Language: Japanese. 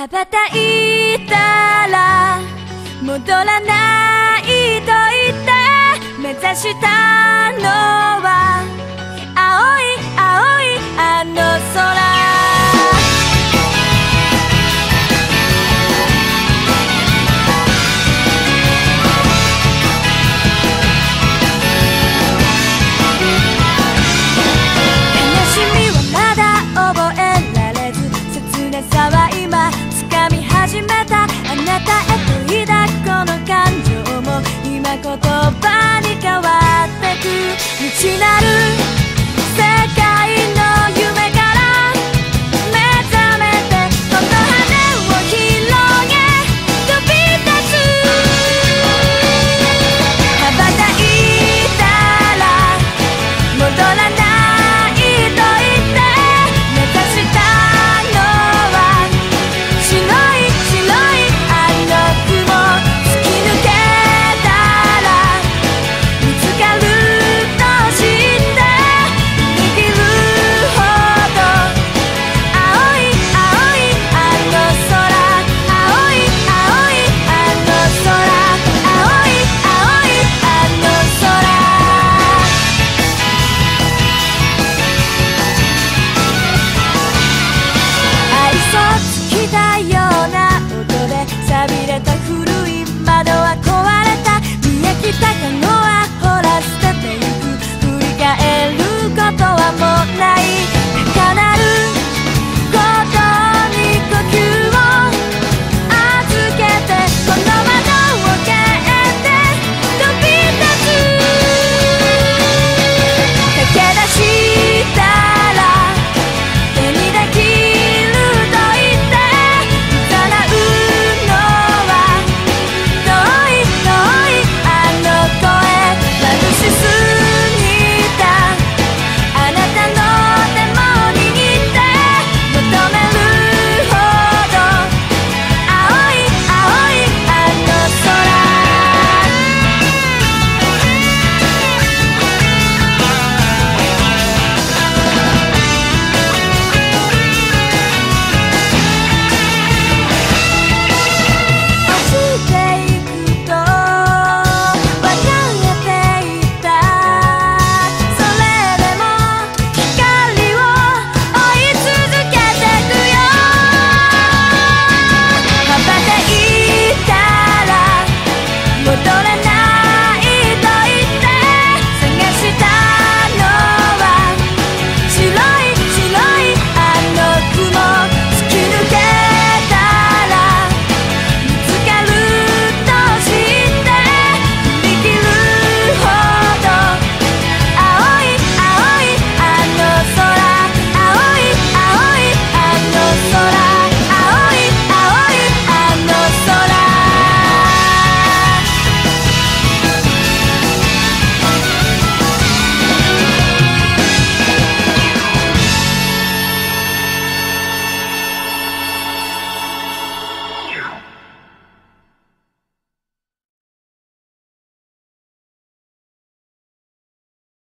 羽ばたいたら戻らないと言って目指したの。